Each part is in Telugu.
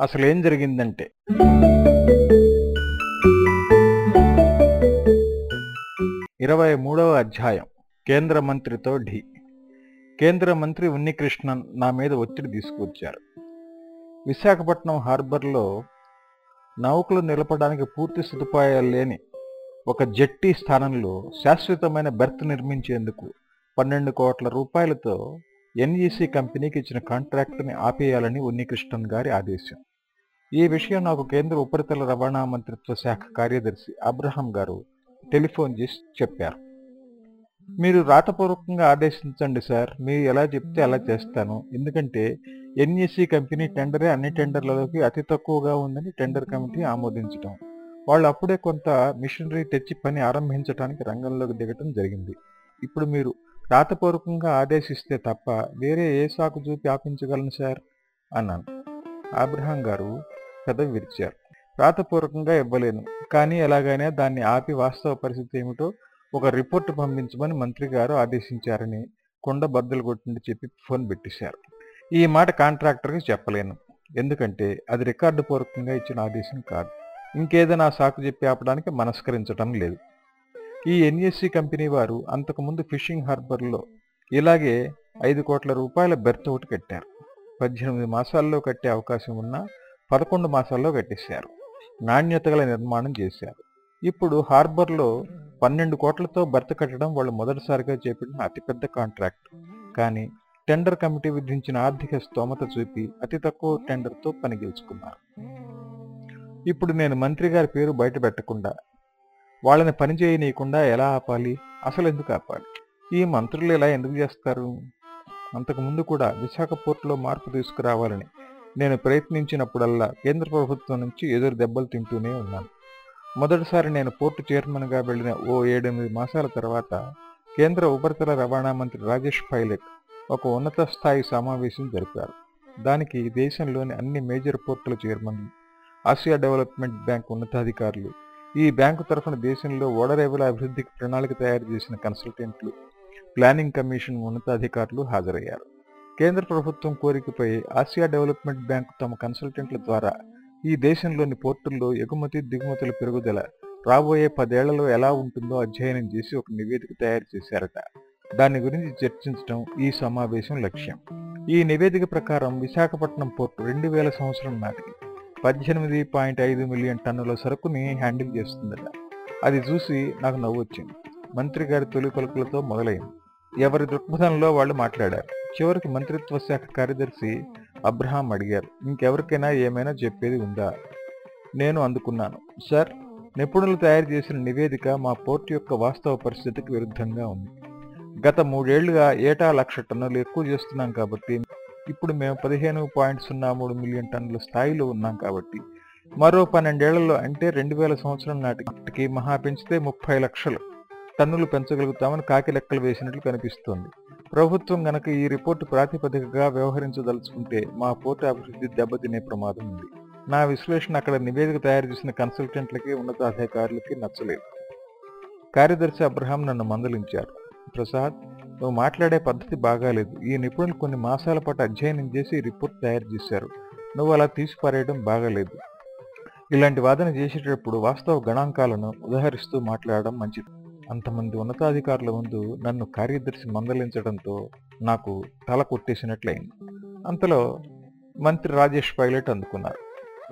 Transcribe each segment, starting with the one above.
అసలు ఏం జరిగిందంటే ఇరవై మూడవ అధ్యాయం. కేంద్ర మంత్రితో ఢీ. కేంద్ర మంత్రి ఉన్నికృష్ణన్ నా మీద ఒత్తిడి తీసుకొచ్చారు విశాఖపట్నం హార్బర్లో నౌకలు నిలపడానికి పూర్తి సదుపాయాలు లేని ఒక జట్టి స్థానంలో శాశ్వతమైన బెర్త్ నిర్మించేందుకు పన్నెండు కోట్ల రూపాయలతో ఎన్ఈసి కంపెనీకి ఇచ్చిన కాంట్రాక్టుని ఆపేయాలని ఉన్నికృష్ణన్ గారి ఆదేశం. ఈ విషయం నాకు కేంద్ర ఉపరితల రవాణా మంత్రిత్వ శాఖ కార్యదర్శి అబ్రహాం గారు టెలిఫోన్ చేసి చెప్పారు. మీరు రాతపూర్వకంగా ఆదేశించండి సార్. మీరు ఎలా చెప్తే అలా చేస్తాను. ఎందుకంటే ఎన్ఈసి కంపెనీ టెండరే అన్ని టెండర్లలోకి అతి తక్కువగా ఉందని టెండర్ కమిటీ ఆమోదించడం వాళ్ళు అప్పుడే కొంత మిషనరీ తెచ్చి పని ఆరంభించడానికి రంగంలోకి దిగటం జరిగింది. ఇప్పుడు మీరు రాతపూర్వకంగా ఆదేశిస్తే తప్ప వేరే ఏ సాకు చూపి ఆపించగలను సార్? అన్నాను. అబ్రహాం గారు కథ విరిచారు. రాతపూర్వకంగా ఇవ్వలేను. కానీ ఎలాగైనా దాన్ని ఆపి వాస్తవ పరిస్థితి ఏమిటో ఒక రిపోర్టు పంపించమని మంత్రి గారు ఆదేశించారని కొండ బద్దలు కొట్టిండి చెప్పి ఫోన్ పెట్టేశారు. ఈ మాట కాంట్రాక్టర్కి చెప్పలేను. ఎందుకంటే అది రికార్డు పూర్వకంగా ఇచ్చిన ఆదేశం కాదు. ఇంకేదైనా సాకు చెప్పి ఆపడానికి మనస్కరించటం లేదు. ఈ ఎన్ఎస్సి కంపెనీ వారు అంతకుముందు ఫిషింగ్ హార్బర్లో ఇలాగే ఐదు కోట్ల రూపాయల బెర్త్ ఒకటి కట్టారు. పద్దెనిమిది మాసాల్లో కట్టే అవకాశం ఉన్నా పదకొండు మాసాల్లో కట్టేశారు. నాణ్యత గల నిర్మాణం చేశారు. ఇప్పుడు హార్బర్లో పన్నెండు కోట్లతో భర్త కట్టడం వాళ్ళు మొదటిసారిగా చేపట్టిన అతిపెద్ద కాంట్రాక్ట్. కానీ టెండర్ కమిటీ విధించిన ఆర్థిక స్తోమత చూపి అతి తక్కువ టెండర్తో పని గెలుచుకున్నారు. ఇప్పుడు నేను మంత్రి గారి పేరు బయట పెట్టకుండా వాళ్ళని పని చేయనీయకుండా ఎలా ఆపాలి? అసలు ఎందుకు ఆపాలి? ఈ మంత్రులు ఇలా ఎందుకు చేస్తారు? అంతకుముందు కూడా విశాఖ పోర్టులో మార్పు తీసుకురావాలని నేను ప్రయత్నించినప్పుడల్లా కేంద్ర ప్రభుత్వం నుంచి ఎదురు దెబ్బలు తింటూనే ఉన్నాను. మొదటిసారి నేను పోర్టు చైర్మన్గా వెళ్ళిన ఓ ఏడెనిమిది మాసాల తర్వాత కేంద్ర ఉపరితల రవాణా మంత్రి రాజేష్ పైలట్ ఒక ఉన్నత స్థాయి సమావేశం జరిపారు. దానికి దేశంలోని అన్ని మేజర్ పోర్టుల చైర్మన్లు ఆసియా డెవలప్మెంట్ బ్యాంక్ ఉన్నతాధికారులు ఈ బ్యాంకు తరఫున దేశంలో ఓడరేవుల అభివృద్ధికి ప్రణాళిక తయారు చేసిన కన్సల్టెంట్లు ప్లానింగ్ కమిషన్ ఉన్నతాధికారులు హాజరయ్యారు. కేంద్ర ప్రభుత్వం కోరికపై ఆసియా డెవలప్మెంట్ బ్యాంకు తమ కన్సల్టెంట్ల ద్వారా ఈ దేశంలోని పోర్టుల్లో ఎగుమతి దిగుమతుల పెరుగుదల రాబోయే పదేళ్ళలో ఎలా ఉంటుందో అధ్యయనం చేసి ఒక నివేదిక తయారు చేశారట. దాని గురించి చర్చించడం ఈ సమావేశం లక్ష్యం. ఈ నివేదిక ప్రకారం విశాఖపట్నం పోర్టు రెండు వేల సంవత్సరం నాటికి పద్దెనిమిది పాయింట్ ఐదు మిలియన్ టన్నుల సరుకుని హ్యాండిల్ చేస్తుందట. అది చూసి నాకు నవ్వు వచ్చింది మంత్రి గారి తొలి పలుకులతో మొదలైంది. ఎవరి దృక్పథంలో వాళ్ళు మాట్లాడారు? చివరికి మంత్రిత్వ శాఖ కార్యదర్శి అబ్రహాం అడిగారు. ఇంకెవరికైనా ఏమైనా చెప్పేది ఉందా? నేను అందుకున్నాను. సార్ నిపుణులు తయారు చేసిన నివేదిక మా పోర్టు యొక్క వాస్తవ పరిస్థితికి విరుద్ధంగా ఉంది. గత మూడేళ్ళుగా ఏటా లక్ష టన్నులు ఎక్కువ చేస్తున్నాం కాబట్టి ఇప్పుడు మేము పదిహేను పాయింట్ సున్నా మూడు మిలియన్ టన్నుల స్థాయిలో ఉన్నాం కాబట్టి మరో పన్నెండేళ్ళలో అంటే రెండు వేల సంవత్సరం నాటికి మహా పెంచితే ముప్పై లక్షలు టన్నులు పెంచగలుగుతామని కాకి లెక్కలు వేసినట్లు కనిపిస్తోంది. ప్రభుత్వం గనక ఈ రిపోర్టు ప్రాతిపదికగా వ్యవహరించదలుచుకుంటే మా పోర్టు అభివృద్ధి దెబ్బతినే ప్రమాదం ఉంది. నా విశ్లేషణ అక్కడ నివేదిక తయారు చేసిన కన్సల్టెంట్లకి ఉన్నతాధికారులకి నచ్చలేదు. కార్యదర్శి అబ్రహాం నన్ను మందలించారు. ప్రసాద్ నువ్వు మాట్లాడే పద్ధతి బాగాలేదు. ఈ నిపుణులు కొన్ని మాసాల పాటు అధ్యయనం చేసి రిపోర్ట్ తయారు చేశారు. నువ్వు అలా తీసిపారేయడం బాగాలేదు. ఇలాంటి వాదన చేసేటప్పుడు వాస్తవ గణాంకాలను ఉదహరిస్తూ మాట్లాడడం మంచిది. అంతమంది ఉన్నతాధికారుల ముందు నన్ను కార్యదర్శి మందలించడంతో నాకు తల కొట్టేసినట్లయింది. అంతలో మంత్రి రాజేష్ పైలట్ అందుకున్నారు.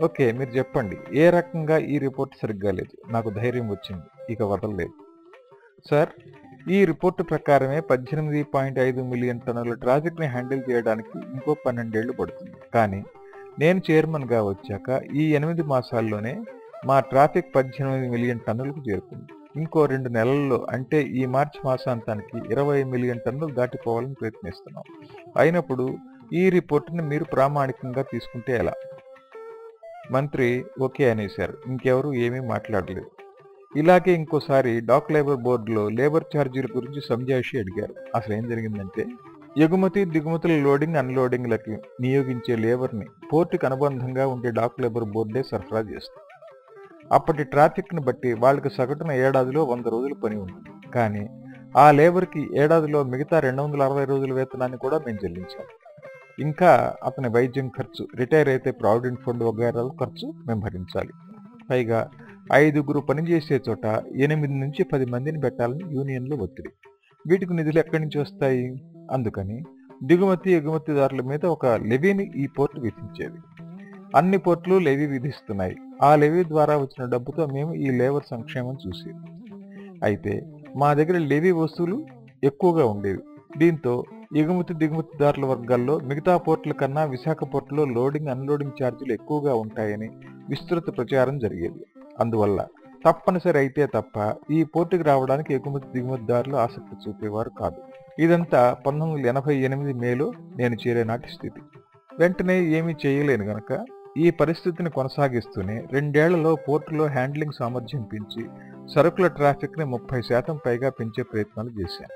ఓకే మీరు చెప్పండి ఏ రకంగా ఈ రిపోర్ట్ సరిగ్గా లేదు? నాకు ధైర్యం వచ్చింది ఇక వదలలేదు. సార్ ఈ రిపోర్టు ప్రకారమే పద్దెనిమిది పాయింట్ ఐదు మిలియన్ టన్నుల ట్రాఫిక్ని హ్యాండిల్ చేయడానికి ఇంకో పన్నెండేళ్ళు పడుతుంది. కానీ నేను చైర్మన్గా వచ్చాక ఈ ఎనిమిది మాసాల్లోనే మా ట్రాఫిక్ పద్దెనిమిది మిలియన్ టన్నులకు చేరుకుంది. ఇంకో రెండు నెలల్లో అంటే ఈ మార్చి మాసాంతానికి ఇరవై మిలియన్ టన్నులు దాటిపోవాలని ప్రయత్నిస్తున్నాం. అయినప్పుడు ఈ రిపోర్టుని మీరు ప్రామాణికంగా తీసుకుంటే ఎలా? మంత్రి ఓకే అనేశారు. ఇంకెవరు ఏమీ మాట్లాడలేదు. ఇలాగే ఇంకోసారి డాక్ లేబర్ బోర్డులో లేబర్ ఛార్జీల గురించి సంజాయిషి అడిగారు. అసలు ఏం జరిగిందంటే ఎగుమతి దిగుమతుల లోడింగ్ అన్లోడింగ్లకి నియోగించే లేబర్ని పోర్టుకు అనుబంధంగా ఉండే డాక్ లేబర్ బోర్డే సరఫరా చేస్తుంది. అప్పటి ట్రాఫిక్ని బట్టి వాళ్ళకి సగటున ఏడాదిలో వంద రోజులు పని ఉంది. కానీ ఆ లేబర్కి ఏడాదిలో మిగతా రెండు వందల అరవై రోజుల వేతనాన్ని కూడా మేము చెల్లించాలి ఇంకా అతని వైద్యం ఖర్చు రిటైర్ అయితే ప్రావిడెంట్ ఫండ్ వగైరాల ఖర్చు మేము భరించాలి. పైగా ఐదుగురు పనిచేసే చోట ఎనిమిది నుంచి పది మందిని పెట్టాలని యూనియన్లో ఒత్తిడి. వీటికి నిధులు ఎక్కడి నుంచి వస్తాయి? అందుకని దిగుమతి ఎగుమతిదారుల మీద ఒక లెవీని ఈ పోర్టు విధించేది. అన్ని పోర్టులు లెవీ విధిస్తున్నాయి. ఆ లెవీ ద్వారా వచ్చిన డబ్బుతో మేము ఈ లేబర్ సంక్షేమం చూసేది అయితే మా దగ్గర లెవీ వస్తువులు ఎక్కువగా ఉండేవి. దీంతో ఎగుమతి దిగుమతిదారుల వర్గాల్లో మిగతా పోర్టుల కన్నా విశాఖ పోర్టులో లోడింగ్ అన్లోడింగ్ ఛార్జీలు ఎక్కువగా ఉంటాయని విస్తృత ప్రచారం జరిగేది. అందువల్ల తప్పనిసరి అయితే తప్ప ఈ పోర్టుకి రావడానికి ఎగుమతి దిగుమతిదారులు ఆసక్తి చూపేవారు కాదు. ఇదంతా పంతొమ్మిది వందల ఎనభై ఎనిమిది మేలో నేను చేరే నాటి స్థితి. వెంటనే ఏమీ చేయలేను గనక ఈ పరిస్థితిని కొనసాగిస్తూనే రెండేళ్ళలో పోర్టులో హ్యాండ్లింగ్ సామర్థ్యం పెంచి సరుకుల ట్రాఫిక్ని ముప్పై శాతం పైగా పెంచే ప్రయత్నాలు చేశాను.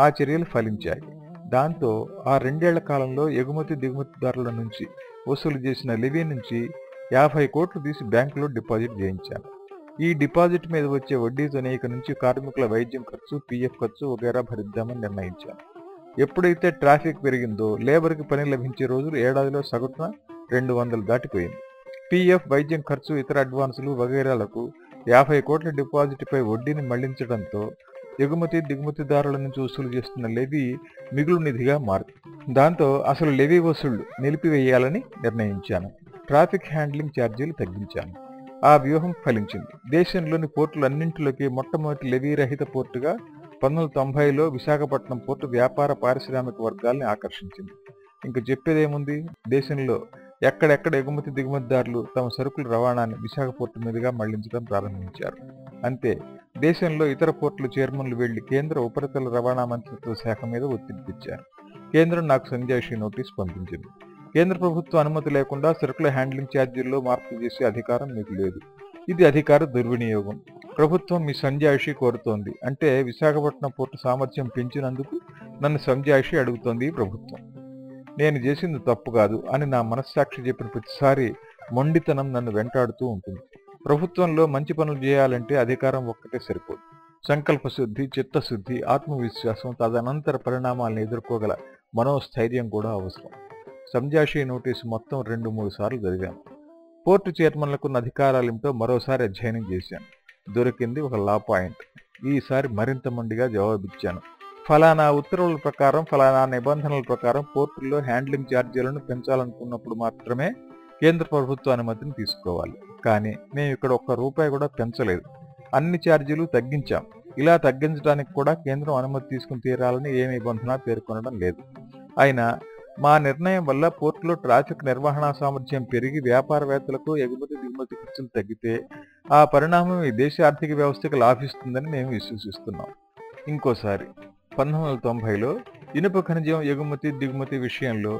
ఆ చర్యలు ఫలించాయి. దాంతో ఆ రెండేళ్ళ కాలంలో ఎగుమతి దిగుమతిదారుల నుంచి వసూలు చేసిన లివీ నుంచి యాభై కోట్లు తీసి బ్యాంకులో డిపాజిట్ చేయించాను. ఈ డిపాజిట్ మీద వచ్చే వడ్డీతోనే ఇక నుంచి కార్మికుల వైద్యం ఖర్చు పీఎఫ్ ఖర్చు వగేరా భరిద్దామని నిర్ణయించాను. ఎప్పుడైతే ట్రాఫిక్ పెరిగిందో లేబర్కి పని లభించే రోజులు ఏడాదిలో సగటున రెండు వందలు దాటిపోయింది. పీఎఫ్ వైద్యం ఖర్చు ఇతర అడ్వాన్సులు వగైరాలకు యాభై కోట్ల డిపాజిట్పై వడ్డీని మళ్ళించడంతో ఎగుమతి దిగుమతిదారుల నుంచి వసూలు చేస్తున్న లెవీ మిగులు నిధిగా మారింది. దాంతో అసలు లెవీ వసూళ్ళు నిలిపివేయాలని నిర్ణయించాను. ట్రాఫిక్ హ్యాండ్లింగ్ ఛార్జీలు తగ్గించాను. ఆ వ్యూహం ఫలించింది. దేశంలోని పోర్టులన్నింటిలోకి మొట్టమొదటి లెవీ రహిత పోర్టుగా పంతొమ్మిది తొంభైలో విశాఖపట్నం పోర్టు వ్యాపార పారిశ్రామిక వర్గాల్ని ఆకర్షించింది. ఇంక చెప్పేదేముంది? దేశంలో ఎక్కడెక్కడ ఎగుమతి దిగుమతిదారులు తమ సరుకుల రవాణాని విశాఖ పోర్టు మీదుగా మళ్ళించడం ప్రారంభించారు. అంతే దేశంలో ఇతర పోర్టుల చైర్మన్లు వెళ్ళి కేంద్ర ఉపరితల రవాణా మంత్రిత్వ శాఖ మీద ఒత్తిడి తెచ్చారు. కేంద్రం నాకు సంజాయిషి నోటీస్ పంపించింది. కేంద్ర ప్రభుత్వ అనుమతి లేకుండా సరుకుల హ్యాండ్లింగ్ ఛార్జీల్లో మార్పులు చేసే అధికారం మీకు లేదు. ఇది అధికార దుర్వినియోగం. ప్రభుత్వం మీ సంజాయిషి కోరుతోంది. అంటే విశాఖపట్నం పోర్టు సామర్థ్యం పెంచినందుకు నన్ను సంజాయిషి అడుగుతోంది ప్రభుత్వం. నేను చేసింది తప్పు కాదు అని నా మనస్సాక్షి చెప్పిన ప్రతిసారి మొండితనం నన్ను వెంటాడుతూ ఉంటుంది. ప్రభుత్వంలో మంచి పనులు చేయాలంటే అధికారం ఒక్కటే సరిపోదు. సంకల్ప శుద్ధి చిత్తశుద్ధి ఆత్మవిశ్వాసం తదనంతర పరిణామాలను ఎదుర్కోగల మనోస్థైర్యం కూడా అవసరం. సంజాషి నోటీసు మొత్తం రెండు మూడు సార్లు చదివాను. పోర్టు చైర్మన్లకున్న అధికారాలేమిటో మరోసారి అధ్యయనం చేశాను. దొరికింది ఒక లా పాయింట్. ఈసారి మరింత మండిగా జవాబిచ్చాను. ఫలానా ఉత్తర్వుల ప్రకారం ఫలానా నిబంధనల ప్రకారం పోర్టుల్లో హ్యాండ్లింగ్ ఛార్జీలను పెంచాలనుకున్నప్పుడు మాత్రమే కేంద్ర ప్రభుత్వ అనుమతిని తీసుకోవాలి. కానీ మేము ఇక్కడ ఒక్క రూపాయి కూడా పెంచలేదు. అన్ని ఛార్జీలు తగ్గించాం. ఇలా తగ్గించడానికి కూడా కేంద్రం అనుమతి తీసుకుని తీరాలని ఏ నిబంధన పేర్కొనడం లేదు. అయినా మా నిర్ణయం వల్ల పోర్టులో ట్రాఫిక్ నిర్వహణ సామర్థ్యం పెరిగి వ్యాపారవేత్తలకు ఎగుమతి దిగుమతి ఖర్చులు తగ్గితే ఆ పరిణామం ఈ దేశ ఆర్థిక వ్యవస్థకు లాభిస్తుందని మేము విశ్వసిస్తున్నాం. ఇంకోసారి పంతొమ్మిది వందల తొంభైలో ఇనుప ఖనిజం ఎగుమతి దిగుమతి విషయంలో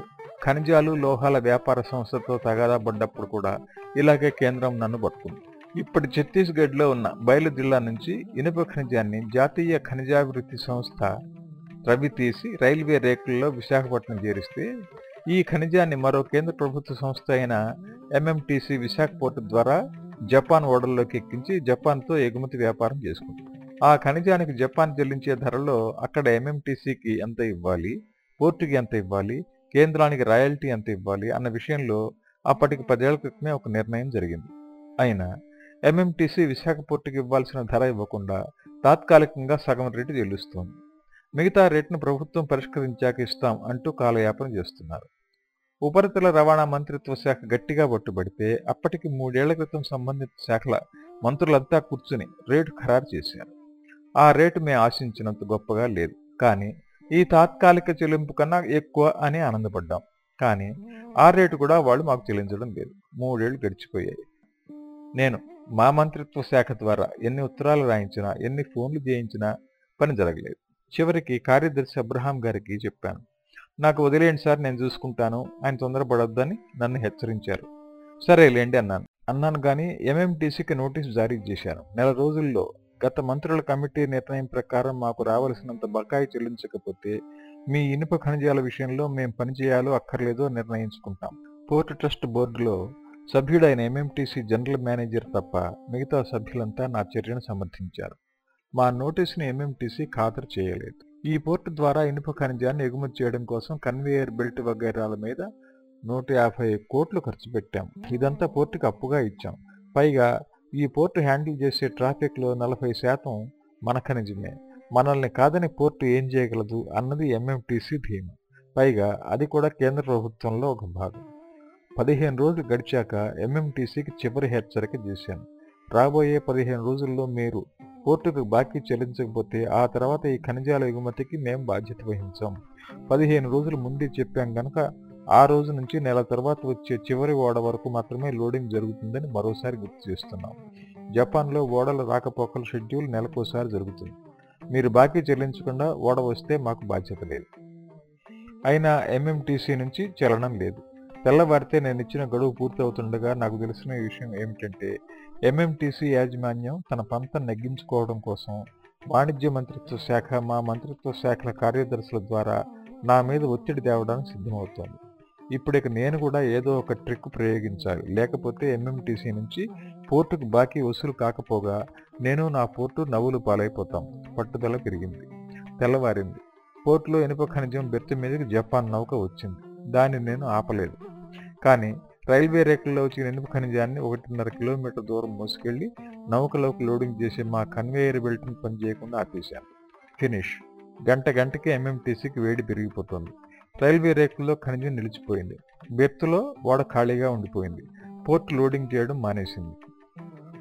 ఖనిజాలు లోహాల వ్యాపార సంస్థతో తగాదా పడ్డప్పుడు కూడా ఇలాగే కేంద్రం నన్ను పట్టుకుంది. ఇప్పటి ఛత్తీస్గఢ్లో ఉన్న బయలు జిల్లా నుంచి ఇనుప ఖనిజాన్ని జాతీయ ఖనిజాభివృద్ధి సంస్థ రవి తీసి రైల్వే రేకుల్లో విశాఖపట్నం చేరిస్తే ఈ ఖనిజాన్ని మరో కేంద్ర ప్రభుత్వ సంస్థ అయిన ఎంఎంటీసీ విశాఖ పోర్టు ద్వారా జపాన్ ఓడల్లోకి ఎక్కించి జపాన్తో ఎగుమతి వ్యాపారం చేసుకుంది. ఆ ఖనిజానికి జపాన్ చెల్లించే ధరలో అక్కడ ఎంఎంటీసీకి ఎంత ఇవ్వాలి? పోర్టుకి ఎంత ఇవ్వాలి? కేంద్రానికి రాయల్టీ ఎంత ఇవ్వాలి? అన్న విషయంలో అప్పటికి పదేళ్ళ క్రితమే ఒక నిర్ణయం జరిగింది. అయినా ఎంఎంటీసీ విశాఖ పోర్టుకి ఇవ్వాల్సిన ధర ఇవ్వకుండా తాత్కాలికంగా సగం రేటు చెల్లిస్తోంది. మిగతా రేటును ప్రభుత్వం పరిష్కరించాక ఇస్తాం అంటూ కాలయాపన చేస్తున్నారు. ఉపరితల రవాణా మంత్రిత్వ శాఖ గట్టిగా పట్టుబడితే అప్పటికి మూడేళ్ళ క్రితం సంబంధిత శాఖల మంత్రులంతా కూర్చుని రేటు ఖరారు చేశారు. ఆ రేటు మేము ఆశించినంత గొప్పగా లేదు. కానీ ఈ తాత్కాలిక చెల్లింపు కన్నా ఎక్కువ అని ఆనందపడ్డాం. కానీ ఆ రేటు కూడా వాళ్ళు మాకు చెల్లించడం లేదు. మూడేళ్ళు గడిచిపోయాయి. నేను మా మంత్రిత్వ శాఖ ద్వారా ఎన్ని ఉత్తరాలు రాయించినా ఎన్ని ఫోన్లు చేయించినా పని జరగలేదు. చివరికి కార్యదర్శి అబ్రహాం గారికి చెప్పాను. నాకు వదిలేయండి సార్ నేను చూసుకుంటాను. ఆయన తొందరపడొద్దని నన్ను హెచ్చరించారు. సరేలేండి అన్నాను. అన్నాను కానీ ఎంఎంటీసీకి నోటీసు జారీ చేశాను. నెల రోజుల్లో గత మంత్రుల కమిటీ నిర్ణయం ప్రకారం మాకు రావలసినంత బకాయి చెల్లించకపోతే మీ ఇనుప ఖనిజాల విషయంలో మేం పనిచేయాలో అక్కర్లేదో నిర్ణయించుకుంటాం. పోర్ట్ ట్రస్ట్ బోర్డులో సభ్యుడైన ఎంఎంటీసీ జనరల్ మేనేజర్ తప్ప మిగతా సభ్యులంతా నా చర్యను సమర్థించారు. మా నోటీసుని ఎంఎంటీసీ ఖాతరు చేయలేదు. ఈ పోర్టు ద్వారా ఇనుప ఖనిజాన్ని ఎగుమతి చేయడం కోసం కన్వేయర్ బెల్ట్ వగైరాల మీద నూట యాభై కోట్లు ఖర్చు పెట్టాం. ఇదంతా పోర్టుకి అప్పుగా ఇచ్చాం. పైగా ఈ పోర్టు హ్యాండిల్ చేసే ట్రాఫిక్లో నలభై శాతం మన ఖనిజమే మనల్ని కాదని పోర్టు ఏం చేయగలదు అన్నది ఎంఎంటీసీ ధీమ. పైగా అది కూడా కేంద్ర ప్రభుత్వంలో ఒక భాగం. పదిహేను రోజులు గడిచాక ఎంఎంటీసీకి చివరి హెచ్చరిక చేశాను. రాబోయే పదిహేను రోజుల్లో మీరు పోర్టుకు బాకీ చెల్లించకపోతే ఆ తర్వాత ఈ ఖనిజాల ఎగుమతికి మేము బాధ్యత వహించాం. పదిహేను రోజులు ముందే చెప్పాం కనుక ఆ రోజు నుంచి నెల తర్వాత వచ్చే చివరి ఓడ వరకు మాత్రమే లోడింగ్ జరుగుతుందని మరోసారి గుర్తు చేస్తున్నాం. జపాన్లో ఓడల రాకపోకల షెడ్యూల్ నెలకోసారి జరుగుతుంది. మీరు బాకీ చెల్లించకుండా ఓడ వస్తే మాకు బాధ్యత లేదు. అయినా ఎంఎంటీసీ నుంచి చలనం లేదు. తెల్లవారితే నేను ఇచ్చిన గడువు పూర్తవుతుండగా నాకు తెలిసిన విషయం ఏమిటంటే ఎంఎంటీసీ యాజమాన్యం తన పంతం నెగ్గించుకోవడం కోసం వాణిజ్య మంత్రిత్వ శాఖ మా మంత్రిత్వ శాఖల కార్యదర్శుల ద్వారా నా మీద ఒత్తిడి తేవడానికి సిద్ధమవుతోంది. ఇప్పుడు ఇక నేను కూడా ఏదో ఒక ట్రిక్ ప్రయోగించాలి. లేకపోతే ఎంఎంటీసీ నుంచి పోర్టుకు బాకీ వసూలు కాకపోగా నేను నా పోర్టు నవ్వులు పాలైపోతాం. పట్టుదల పెరిగింది. తెల్లవారింది. పోర్టులో ఇనుప ఖనిజం బెర్త్ మీదకి జపాన్ నౌక వచ్చింది. దాన్ని నేను ఆపలేదు. కానీ రైల్వే రేకుల్లో వచ్చిన ఇనుప ఖనిజాన్ని ఒకటిన్నర కిలోమీటర్ దూరం మోసుకెళ్ళి నౌకలోకి లోడింగ్ చేసే మా కన్వేయర్ బెల్ట్ని పనిచేయకుండా ఆపేశాను. ఫినిష్. గంట గంటకి ఎంఎంటీసీకి వేడి పెరిగిపోతుంది. రైల్వే రేకుల్లో ఖనిజం నిలిచిపోయింది. బెర్త్లో ఓడ ఖాళీగా ఉండిపోయింది. పోర్ట్ లోడింగ్ చేయడం మానేసింది.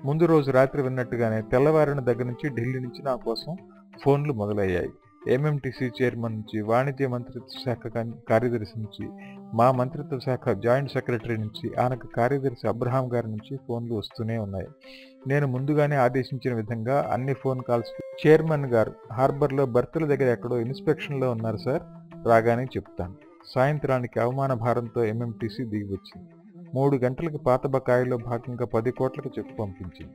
ముందు రోజు రాత్రి విన్నట్టుగానే తెల్లవారిన దగ్గర నుంచి ఢిల్లీ నుంచి నా కోసం ఫోన్లు మొదలయ్యాయి. ఎంఎంటీసీ చైర్మన్ నుంచి వాణిజ్య మంత్రిత్వ శాఖ కార్యదర్శి నుంచి మా మంత్రిత్వ శాఖ జాయింట్ సెక్రటరీ నుంచి ఆనక కార్యదర్శి అబ్రహాం గారి నుంచి ఫోన్లు వస్తూనే ఉన్నాయి. నేను ముందుగానే ఆదేశించిన విధంగా అన్ని ఫోన్ కాల్స్ చైర్మన్ గారు హార్బర్లో బర్తుల దగ్గర ఎక్కడో ఇన్స్పెక్షన్లో ఉన్నారు సార్. రాగానే చెప్తాను. సాయంత్రానికి అవమాన భారంతో ఎంఎంటీసీ దిగి వచ్చింది. మూడు గంటలకు పాత బకాయిలో భాగంగా పది కోట్లకు చెక్కు పంపించింది.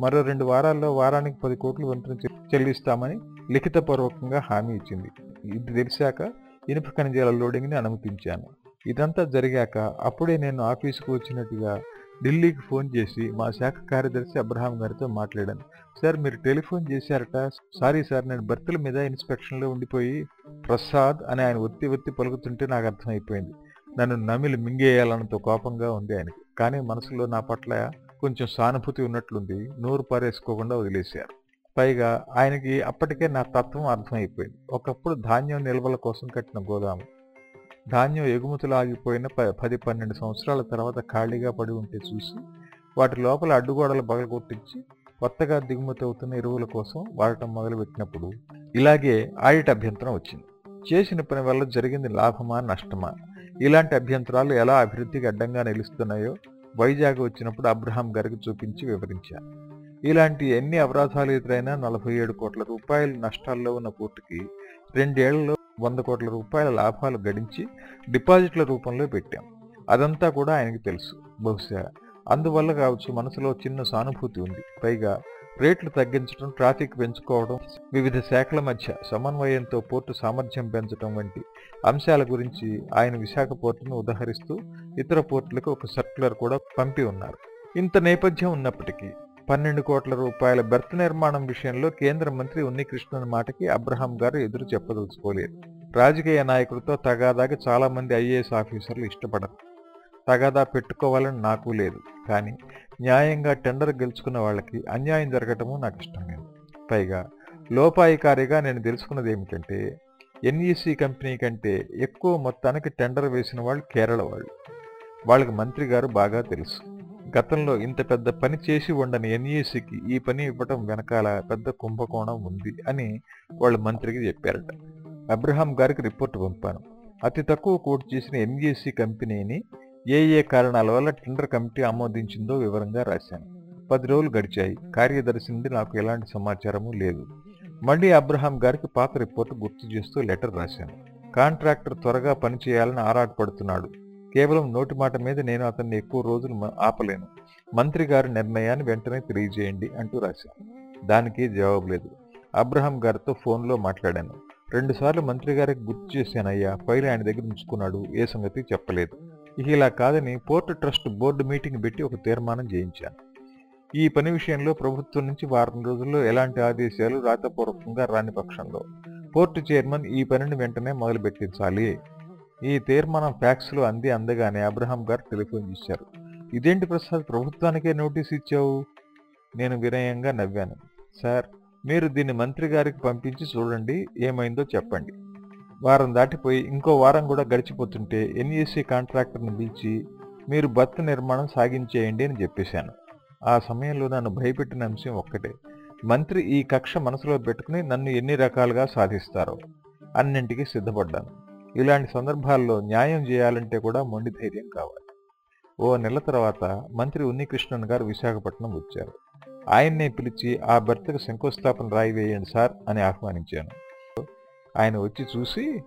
మరో రెండు వారాల్లో వారానికి పది కోట్లు వంతున చె- చెల్లిస్తామని లిఖితపూర్వకంగా హామీ ఇచ్చింది. ఇది తెలిసాక ఇనుప ఖనిజాల లోడింగ్ని అనుమతించాను. ఇదంతా జరిగాక అప్పుడే నేను ఆఫీసుకు వచ్చినట్టుగా ఢిల్లీకి ఫోన్ చేసి మా శాఖ కార్యదర్శి అబ్రహాం గారితో మాట్లాడాను. సార్ మీరు టెలిఫోన్ చేశారట. సారీ సార్ నేను బర్తుల మీద ఇన్స్పెక్షన్లో ఉండిపోయి ప్రసాద్ అని ఆయన ఒత్తి ఒత్తి పలుకుతుంటే నాకు అర్థమైపోయింది. నన్ను నమిలి మింగేయాలన్నంత కోపంగా ఉంది ఆయనకి. కానీ మనసులో నా పట్ల కొంచెం సానుభూతి ఉన్నట్లుంది. నోరు పారేసుకోకుండా వదిలేశారు. పైగా ఆయనకి అప్పటికే నా తత్వం అర్థమైపోయింది. ఒకప్పుడు ధాన్యం నిల్వల కోసం కట్టిన గోదాము. ధాన్యం ఎగుమతులు ఆగిపోయిన ప- పది పన్నెండు సంవత్సరాల తర్వాత ఖాళీగా పడి ఉంటే చూసి వాటి లోపల అడ్డుగోడలు పగలగొట్టించి కొత్తగా దిగుమతి అవుతున్న ఎరువుల కోసం వాడటం మొదలుపెట్టినప్పుడు ఇలాగే ఆడిట్ అభ్యంతరం వచ్చింది. చేసిన పని వల్ల జరిగింది లాభమా నష్టమా? ఇలాంటి అభ్యంతరాలు ఎలా అభివృద్ధికి అడ్డంగా నిలుస్తున్నాయో వైజాగ్ వచ్చినప్పుడు అబ్రహాం గారికి చూపించి వివరించారు ఇలాంటి ఎన్ని అపరాధాలు ఎదురైనా నలభై ఏడు కోట్ల రూపాయల నష్టాల్లో ఉన్న కోర్టుకి రెండేళ్ళలో వంద కోట్ల రూపాయల లాభాలు గడించి డిపాజిట్ల రూపంలో పెట్టాం. అదంతా కూడా ఆయనకి తెలుసు. బహుశా అందువల్ల కావచ్చు మనసులో చిన్న సానుభూతి ఉంది. పైగా రేట్లు తగ్గించడం ట్రాఫిక్ పెంచుకోవడం వివిధ శాఖల మధ్య సమన్వయంతో పోర్టు సామర్థ్యం పెంచడం వంటి అంశాల గురించి ఆయన విశాఖ పోర్టును ఉదహరిస్తూ ఇతర పోర్టులకు ఒక సర్క్యులర్ కూడా పంపి ఉన్నారు. ఇంత నేపథ్యం ఉన్నప్పటికీ పన్నెండు కోట్ల రూపాయల బెర్త్ నిర్మాణం విషయంలో కేంద్ర మంత్రి ఉన్నికృష్ణన్ మాటకి అబ్రహాం గారు ఎదురు చెప్పదలుచుకోలేదు. రాజకీయ నాయకులతో తగాదాగా చాలామంది ఐఏఎస్ ఆఫీసర్లు ఇష్టపడరు. తగాదా పెట్టుకోవాలని నాకు లేదు. కానీ న్యాయంగా టెండర్ గెలుచుకున్న వాళ్ళకి అన్యాయం జరగటము నాకు ఇష్టం లేదు. పైగా లోపాయికారిగా నేను తెలుసుకున్నది ఏమిటంటే ఎన్ఈసీ కంపెనీ కంటే ఎక్కువ మొత్తానికి టెండర్ వేసిన వాళ్ళు కేరళ వాళ్ళు. వాళ్ళకి మంత్రి గారు బాగా తెలుసు. గతంలో ఇంత పెద్ద పని చేసి ఉండని ఎన్ఈసికి ఈ పని ఇవ్వటం వెనకాల పెద్ద కుంభకోణం ఉంది అని వాళ్ళు మంత్రికి చెప్పారట. అబ్రహాం గారికి రిపోర్ట్ పంపాను. అతి తక్కువ కోట్ చేసిన ఎన్ఈసీ కంపెనీని ఏ ఏ కారణాల వల్ల టెండర్ కమిటీ ఆమోదించిందో వివరంగా రాశాను. పది రోజులు గడిచాయి. కార్యదర్శి నుండి నాకు ఎలాంటి సమాచారము లేదు. మళ్ళీ అబ్రహాం గారికి పాత రిపోర్టు గుర్తు చేస్తూ లెటర్ రాశాను. కాంట్రాక్టర్ త్వరగా పనిచేయాలని ఆరాటపడుతున్నాడు. కేవలం నోటి మాట మీద నేను అతన్ని ఎక్కువ రోజులు మ- ఆపలేను. మంత్రి గారి నిర్ణయాన్ని వెంటనే తెలియజేయండి అంటూ రాశాను. దానికి జవాబు లేదు. అబ్రహాం గారితో ఫోన్లో మాట్లాడాను. రెండుసార్లు మంత్రి గారికి గుర్తు చేశానయ్యా ఫైల్ ఆయన దగ్గర ఉంచుకున్నాడు. ఏ సంగతి చెప్పలేదు. ఇక ఇలా కాదని పోర్ట్ ట్రస్ట్ బోర్డు మీటింగ్ పెట్టి ఒక తీర్మానం చేయించాను. ఈ పని విషయంలో ప్రభుత్వం నుంచి వారం రోజుల్లో ఎలాంటి ఆదేశాలు రాతపూర్వకంగా రాని పక్షంలో పోర్టు చైర్మన్ ఈ పనిని వెంటనే మొదలుపెట్టించాలి. ఈ తీర్మానం ఫ్యాక్స్లో అంది అందగానే అబ్రహాం గారు టెలిఫోన్ చేశారు. ఇదేంటి ప్రసాద్ ప్రభుత్వానికే నోటీస్ ఇచ్చావు? నేను వినయంగా నవ్వాను. సార్ మీరు దీన్ని మంత్రి గారికి పంపించి చూడండి ఏమైందో చెప్పండి. వారం దాటిపోయి ఇంకో వారం కూడా గడిచిపోతుంటే ఎన్ఈసీ కాంట్రాక్టర్ని పిలిచి మీరు బర్త్ నిర్మాణం సాగించేయండి అని చెప్పేశాను. ఆ సమయంలో నన్ను భయపెట్టిన అంశం ఒక్కటే. మంత్రి ఈ కక్ష మనసులో పెట్టుకుని నన్ను ఎన్ని రకాలుగా సాధిస్తారో అన్నింటికి సిద్ధపడ్డాను. ఇలాంటి సందర్భాల్లో న్యాయం చేయాలంటే కూడా మొండి ధైర్యం కావాలి. ఓ నెల తర్వాత మంత్రి ఉన్నికృష్ణన్ గారు విశాఖపట్నం వచ్చారు. ఆయన్నే పిలిచి ఆ భర్తకు శంకుస్థాపన రాయి వేయండి సార్ అని ఆహ్వానించాను. ఆయన వచ్చి చూసి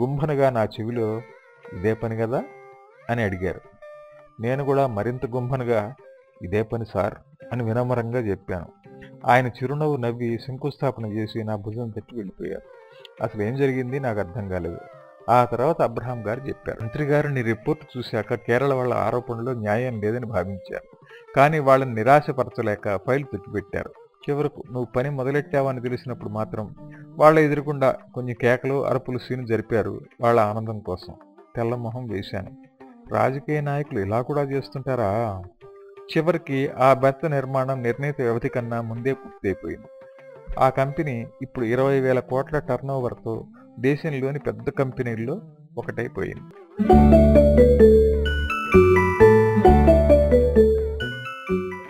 గుంభనగా నా చెవిలో ఇదే పని కదా అని అడిగారు. నేను కూడా మరింత గుంభనగా ఇదే పని సార్ అని వినమ్రంగా చెప్పాను. ఆయన చిరునవ్వు నవ్వి శంకుస్థాపన చేసి నా భుజం తట్టి వెళ్ళిపోయారు. అసలు ఏం జరిగింది నాకు అర్థం కాలేదు. ఆ తర్వాత అబ్రహాం గారు చెప్పారు. మంత్రి గారు నీ రిపోర్ట్ చూశాక కేరళ వాళ్ళ ఆరోపణలో న్యాయం లేదని భావించారు. కానీ వాళ్ళని నిరాశపరచలేక ఫైల్ పెట్టారు చివరకు నువ్వు పని మొదలెట్టావని తెలిసినప్పుడు మాత్రం వాళ్ళ ఎదురుకుండా కొన్ని కేకలు అరుపులు సీను జరిపారు వాళ్ళ ఆనందం కోసం. తెల్లమొహం వేశాను. రాజకీయ నాయకులు ఇలా కూడా చేస్తుంటారా? చివరికి ఆ బెత్త నిర్మాణం నిర్ణీత వ్యవధి కన్నా ముందే పూర్తయిపోయింది. ఆ కంపెనీ ఇప్పుడు ఇరవై వేల కోట్ల టర్నోవర్తో దేశంలోని పెద్ద కంపెనీల్లో ఒకటైపోయింది.